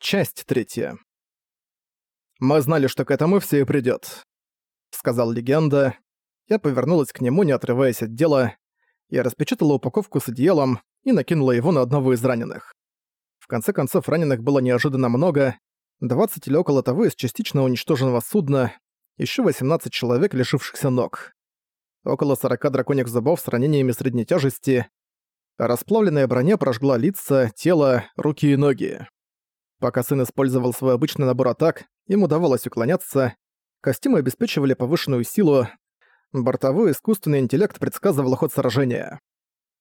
Часть третья. «Мы знали, что к этому все и придёт», — сказал легенда. Я повернулась к нему, не отрываясь от дела. Я распечатала упаковку с одеялом и накинула его на одного из раненых. В конце концов, раненых было неожиданно много. 20 или около того из частично уничтоженного судна, ещё 18 человек, лишившихся ног. Около 40 драконьих зубов с ранениями средней тяжести. Расплавленная броня прожгла лица, тело, руки и ноги. Пока сын использовал свой обычный набор атак, им удавалось уклоняться, костюмы обеспечивали повышенную силу, бортовой искусственный интеллект предсказывал ход сражения.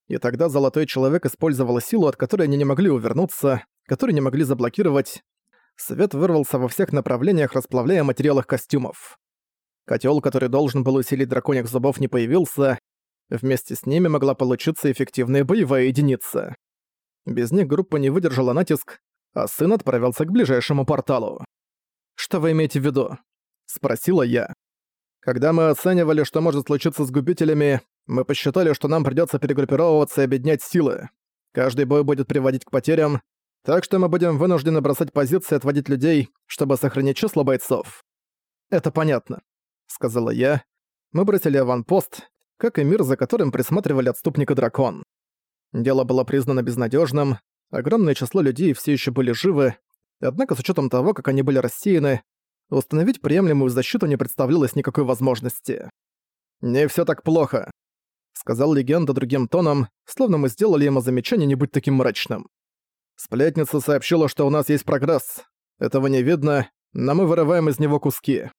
И тогда Золотой Человек использовал силу, от которой они не могли увернуться, которую не могли заблокировать. Свет вырвался во всех направлениях, расплавляя материал их костюмов. Котел, который должен был усилить драконьих зубов, не появился. Вместе с ними могла получиться эффективная боевая единица. Без них группа не выдержала натиск, а сын отправился к ближайшему порталу. «Что вы имеете в виду?» — спросила я. «Когда мы оценивали, что может случиться с губителями, мы посчитали, что нам придётся перегруппировываться и объединять силы. Каждый бой будет приводить к потерям, так что мы будем вынуждены бросать позиции и отводить людей, чтобы сохранить число бойцов». «Это понятно», — сказала я. Мы бросили аванпост, как и мир, за которым присматривали отступника дракон. Дело было признано безнадежным, Огромное число людей все еще были живы, однако с учетом того, как они были рассеяны, установить приемлемую защиту не представлялось никакой возможности. «Не все так плохо», — сказал легенда другим тоном, словно мы сделали ему замечание не быть таким мрачным. Сплетница сообщила, что у нас есть прогресс. Этого не видно, но мы вырываем из него куски.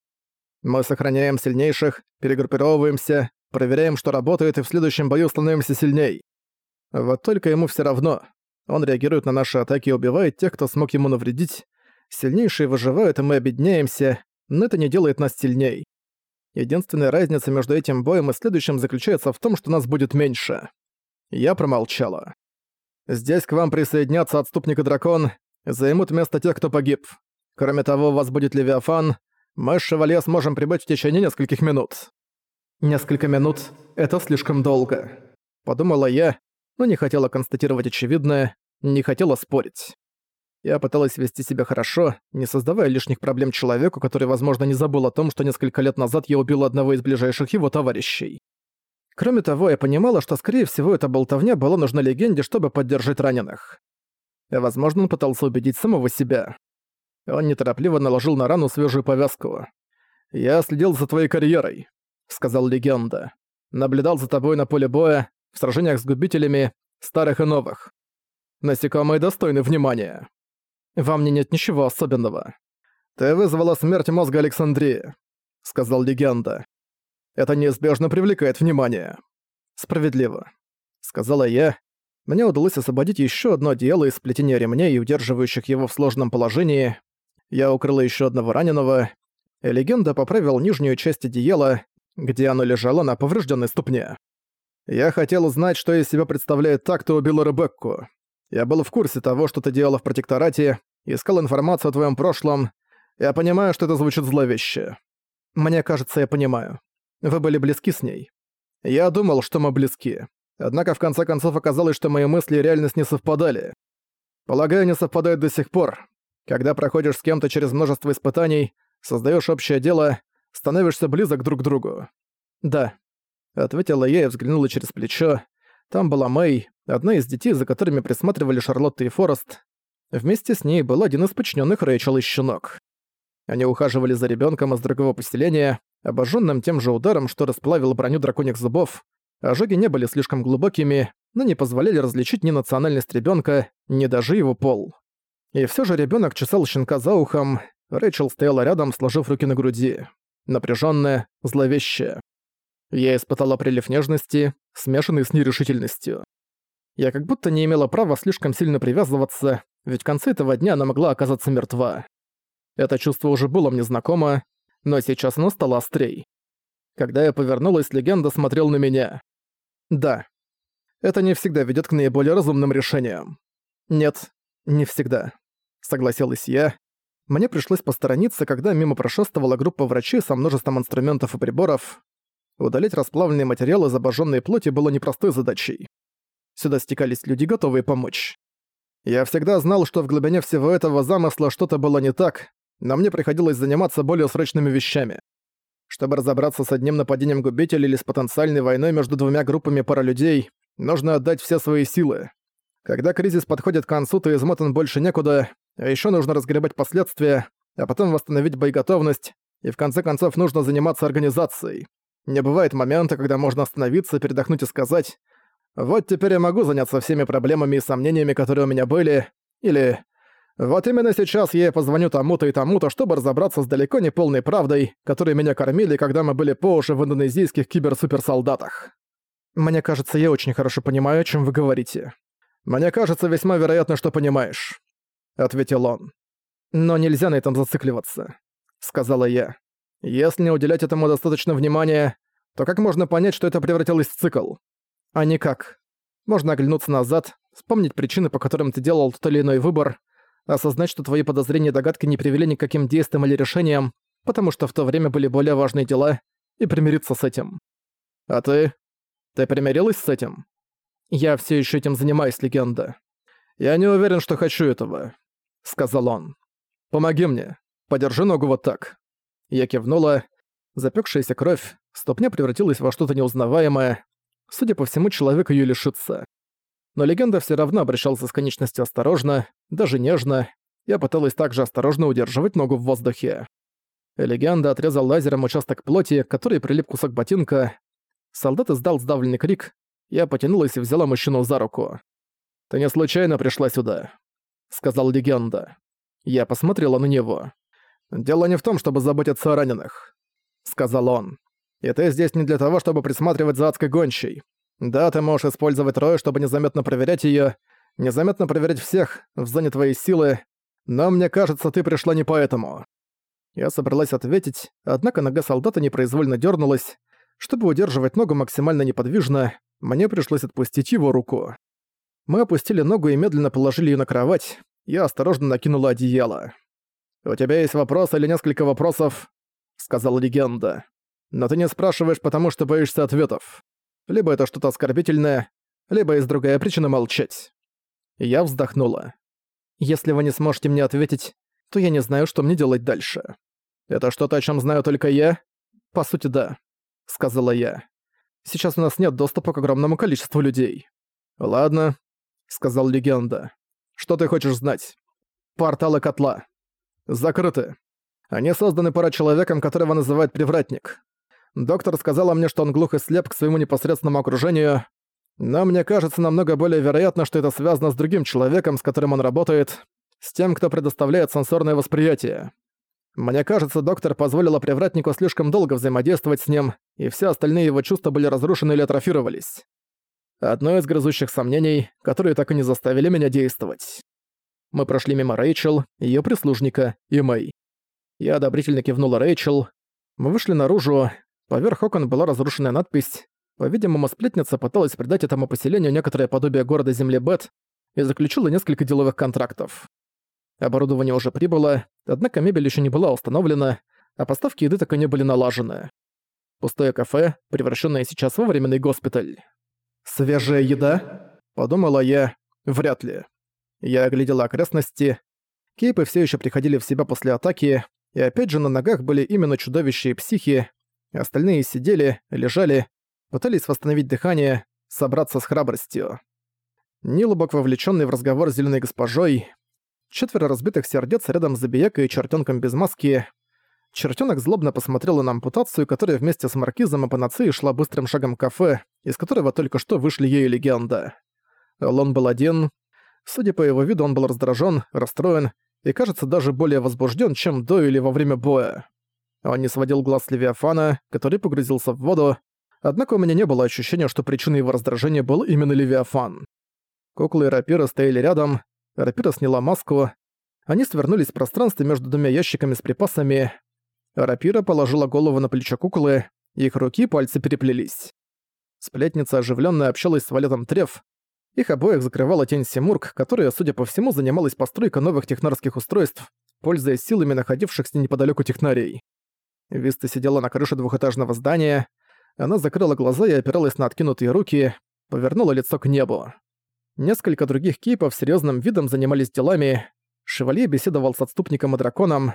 Мы сохраняем сильнейших, перегруппировываемся, проверяем, что работает, и в следующем бою становимся сильней. Вот только ему все равно. Он реагирует на наши атаки и убивает тех, кто смог ему навредить. Сильнейшие выживают, и мы обедняемся, но это не делает нас сильней. Единственная разница между этим боем и следующим заключается в том, что нас будет меньше. Я промолчала. Здесь к вам присоединятся отступник и дракон, займут место тех, кто погиб. Кроме того, у вас будет Левиафан. Мы с Шевалье сможем прибыть в течение нескольких минут. Несколько минут — это слишком долго. Подумала я, но не хотела констатировать очевидное, не хотела спорить. Я пыталась вести себя хорошо, не создавая лишних проблем человеку, который, возможно, не забыл о том, что несколько лет назад я убила одного из ближайших его товарищей. Кроме того, я понимала, что, скорее всего, эта болтовня была нужна легенде, чтобы поддержать раненых. И, возможно, он пытался убедить самого себя. Он неторопливо наложил на рану свежую повязку. «Я следил за твоей карьерой», — сказал легенда. «Наблюдал за тобой на поле боя, в сражениях с губителями, старых и новых. Насекомые достойны внимания. Во мне нет ничего особенного. Ты вызвала смерть мозга Александрии, сказал легенда. Это неизбежно привлекает внимание. Справедливо, сказала я. Мне удалось освободить еще одно дело из сплетения ремней, удерживающих его в сложном положении. Я укрыла еще одного раненого, и легенда поправил нижнюю часть одеяла, где оно лежало на поврежденной ступне. Я хотел узнать, что из себя представляет так, кто убил Ребекку. Я был в курсе того, что ты делала в протекторате, искал информацию о твоем прошлом. Я понимаю, что это звучит зловеще. Мне кажется, я понимаю. Вы были близки с ней. Я думал, что мы близки. Однако в конце концов оказалось, что мои мысли и реальность не совпадали. Полагаю, не совпадают до сих пор. Когда проходишь с кем-то через множество испытаний, создаешь общее дело, становишься близок друг к другу. Да, Ответила я и взглянула через плечо. Там была Мэй, одна из детей, за которыми присматривали Шарлотта и Форест. Вместе с ней был один из подчиненных Рэйчел и Щенок. Они ухаживали за ребенком из другого поселения, обожженным тем же ударом, что расплавил броню драконьих зубов. Ожоги не были слишком глубокими, но не позволяли различить ни национальность ребенка, ни даже его пол. И все же ребенок чесал щенка за ухом, Рэйчел стояла рядом, сложив руки на груди. Напряженная, зловещая. Я испытала прилив нежности, смешанный с нерешительностью. Я как будто не имела права слишком сильно привязываться, ведь в конце этого дня она могла оказаться мертва. Это чувство уже было мне знакомо, но сейчас оно стало острей. Когда я повернулась, легенда смотрел на меня. Да, это не всегда ведет к наиболее разумным решениям. Нет, не всегда. Согласилась я. Мне пришлось посторониться, когда мимо прошествовала группа врачей со множеством инструментов и приборов. Удалить расплавленные материалы из обожженной плоти было непростой задачей. Сюда стекались люди, готовые помочь. Я всегда знал, что в глубине всего этого замысла что-то было не так, но мне приходилось заниматься более срочными вещами. Чтобы разобраться с одним нападением губителя или с потенциальной войной между двумя группами паралюдей, нужно отдать все свои силы. Когда кризис подходит к концу, ты измотан больше некуда, а ещё нужно разгребать последствия, а потом восстановить боеготовность, и в конце концов нужно заниматься организацией. Не бывает момента, когда можно остановиться, передохнуть и сказать «Вот теперь я могу заняться всеми проблемами и сомнениями, которые у меня были», или «Вот именно сейчас я позвоню тому-то и тому-то, чтобы разобраться с далеко не полной правдой, которой меня кормили, когда мы были по уши в индонезийских киберсуперсолдатах». «Мне кажется, я очень хорошо понимаю, о чем вы говорите». «Мне кажется, весьма вероятно, что понимаешь», — ответил он. «Но нельзя на этом зацикливаться», — сказала я. Если не уделять этому достаточно внимания, то как можно понять, что это превратилось в цикл? А никак. Можно оглянуться назад, вспомнить причины, по которым ты делал тот или иной выбор, осознать, что твои подозрения и догадки не привели ни к каким действиям или решениям, потому что в то время были более важные дела, и примириться с этим. А ты? Ты примирилась с этим? Я все еще этим занимаюсь, легенда. Я не уверен, что хочу этого, сказал он. Помоги мне. Подержи ногу вот так. Я кивнула. Запекшаяся кровь, ступня превратилась во что-то неузнаваемое. Судя по всему, человек ее лишится. Но легенда все равно обращался с конечностью осторожно, даже нежно. Я пыталась также осторожно удерживать ногу в воздухе. Легенда отрезал лазером участок плоти, который прилип кусок ботинка. Солдат издал сдавленный крик. Я потянулась и взяла мужчину за руку. «Ты не случайно пришла сюда», — сказал легенда. Я посмотрела на него. «Дело не в том, чтобы заботиться о раненых», — сказал он. «И ты здесь не для того, чтобы присматривать за адской гончей. Да, ты можешь использовать Рой, чтобы незаметно проверять её, незаметно проверять всех в зоне твоей силы, но мне кажется, ты пришла не поэтому». Я собралась ответить, однако нога солдата непроизвольно дернулась. Чтобы удерживать ногу максимально неподвижно, мне пришлось отпустить его руку. Мы опустили ногу и медленно положили ее на кровать. Я осторожно накинула одеяло. «У тебя есть вопрос или несколько вопросов?» — сказала легенда. «Но ты не спрашиваешь, потому что боишься ответов. Либо это что-то оскорбительное, либо есть другая причина молчать». Я вздохнула. «Если вы не сможете мне ответить, то я не знаю, что мне делать дальше. Это что-то, о чем знаю только я? По сути, да», — сказала я. «Сейчас у нас нет доступа к огромному количеству людей». «Ладно», — сказал легенда. «Что ты хочешь знать?» «Порталы котла», закрыты. Они созданы человеком, которого называют Привратник. Доктор сказала мне, что он глух и слеп к своему непосредственному окружению, но мне кажется намного более вероятно, что это связано с другим человеком, с которым он работает, с тем, кто предоставляет сенсорное восприятие. Мне кажется, доктор позволила Привратнику слишком долго взаимодействовать с ним, и все остальные его чувства были разрушены или атрофировались. Одно из грызущих сомнений, которые так и не заставили меня действовать. Мы прошли мимо Рэйчел, ее прислужника и Мэй. Я одобрительно кивнула Рэйчел. Мы вышли наружу. Поверх окон была разрушенная надпись. По-видимому, сплетница пыталась придать этому поселению некоторое подобие города Земли Бет и заключила несколько деловых контрактов. Оборудование уже прибыло, однако мебель еще не была установлена, а поставки еды так и не были налажены. Пустое кафе, превращенное сейчас во временный госпиталь. «Свежая еда?» – подумала я. Вряд ли. Я оглядела окрестности. Кейпы все еще приходили в себя после атаки, и опять же на ногах были именно чудовища и психи. Остальные сидели, лежали, пытались восстановить дыхание, собраться с храбростью. Нилубок, вовлеченный в разговор с зеленой госпожой, четверо разбитых сердец рядом с забиякой и чертенком без маски. Чертенок злобно посмотрел на ампутацию, которая вместе с маркизом и панацеей шла быстрым шагом к кафе, из которого только что вышли ей легенда. Лон был один, Судя по его виду, он был раздражен, расстроен и, кажется, даже более возбужден, чем до или во время боя. Он не сводил глаз с Левиафана, который погрузился в воду, однако у меня не было ощущения, что причиной его раздражения был именно Левиафан. Куклы и Рапира стояли рядом, Рапира сняла маску, они свернулись в пространстве между двумя ящиками с припасами. Рапира положила голову на плечо куклы, их руки и пальцы переплелись. Сплетница оживленно общалась с Валетом Треф, их обоих закрывала тень Симург, которая, судя по всему, занималась постройкой новых технарских устройств, пользуясь силами находившихся неподалеку технарей. Виста сидела на крыше двухэтажного здания, она закрыла глаза и опиралась на откинутые руки, повернула лицо к небу. Несколько других кейпов серьезным видом занимались делами. Шевалье беседовал с отступником и драконом,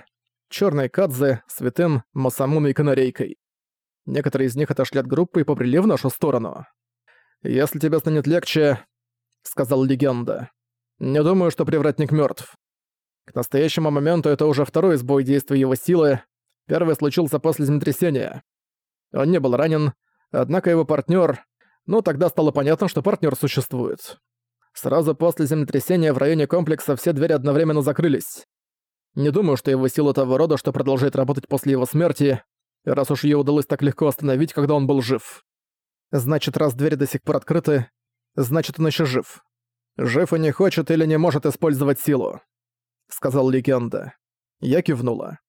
черной Кадзе, Святым, Масамуной и Канарейкой. Некоторые из них отошли от группы и побрели в нашу сторону. «Если тебе станет легче», — сказал легенда, — «не думаю, что привратник мертв. К настоящему моменту это уже второй сбой действия его силы. Первый случился после землетрясения. Он не был ранен, однако его партнер. Ну, тогда стало понятно, что партнер существует. Сразу после землетрясения в районе комплекса все двери одновременно закрылись. Не думаю, что его сила того рода, что продолжает работать после его смерти, раз уж ее удалось так легко остановить, когда он был жив. Значит, раз двери до сих пор открыты, значит, он еще жив. Жив и не хочет или не может использовать силу сказал легенда. Я кивнула.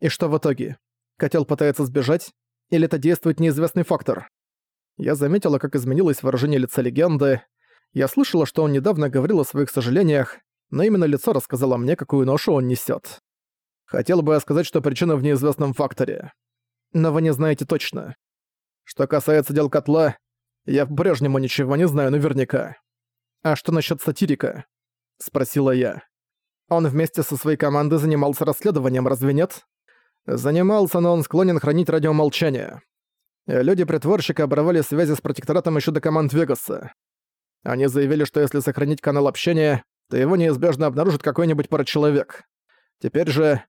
И что в итоге? Котел пытается сбежать? Или это действует неизвестный фактор? Я заметила, как изменилось выражение лица легенды. Я слышала, что он недавно говорил о своих сожалениях, но именно лицо рассказало мне, какую ношу он несет. Хотел бы я сказать, что причина в неизвестном факторе. Но вы не знаете точно. Что касается дел котла, я по-прежнему ничего не знаю наверняка. А что насчет сатирика? Спросила я. Он вместе со своей командой занимался расследованием, разве нет? Занимался, но он склонен хранить радиомолчание. Люди-притворщика оборвали связи с протекторатом еще до команд Вегаса. Они заявили, что если сохранить канал общения, то его неизбежно обнаружит какой-нибудь парачеловек. Теперь же...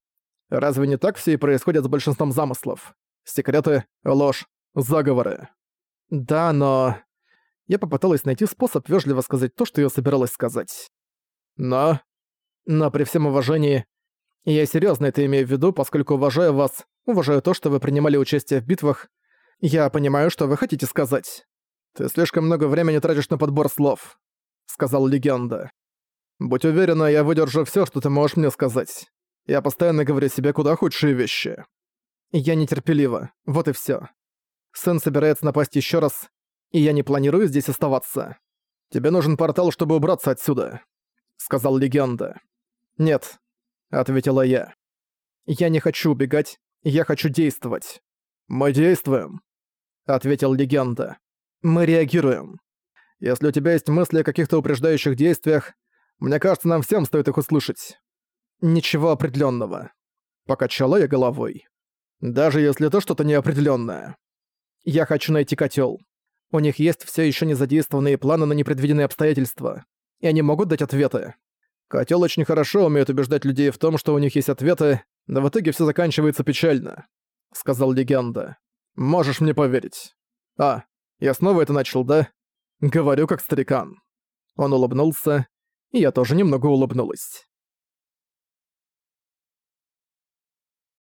Разве не так все и происходит с большинством замыслов? Секреты, ложь, заговоры. Да, но... Я попыталась найти способ вежливо сказать то, что я собиралась сказать. Но... Но при всем уважении, я серьезно это имею в виду, поскольку уважаю вас, уважаю то, что вы принимали участие в битвах, я понимаю, что вы хотите сказать. Ты слишком много времени тратишь на подбор слов, сказал легенда. Будь уверена, я выдержу все, что ты можешь мне сказать. Я постоянно говорю себе куда худшие вещи. Я нетерпелива, вот и все. Сын собирается напасть еще раз, и я не планирую здесь оставаться. Тебе нужен портал, чтобы убраться отсюда, сказал легенда. «Нет», — ответила я. «Я не хочу убегать, я хочу действовать». «Мы действуем», — ответил легенда. «Мы реагируем. Если у тебя есть мысли о каких-то упреждающих действиях, мне кажется, нам всем стоит их услышать». «Ничего определенного. Покачала я головой. «Даже если это что-то неопределенное. Я хочу найти котел. У них есть все еще не задействованные планы на непредвиденные обстоятельства, и они могут дать ответы. Котел очень хорошо умеет убеждать людей в том, что у них есть ответы, но в итоге все заканчивается печально», — сказал легенда. «Можешь мне поверить». «А, я снова это начал, да?» «Говорю как старикан». Он улыбнулся, и я тоже немного улыбнулась.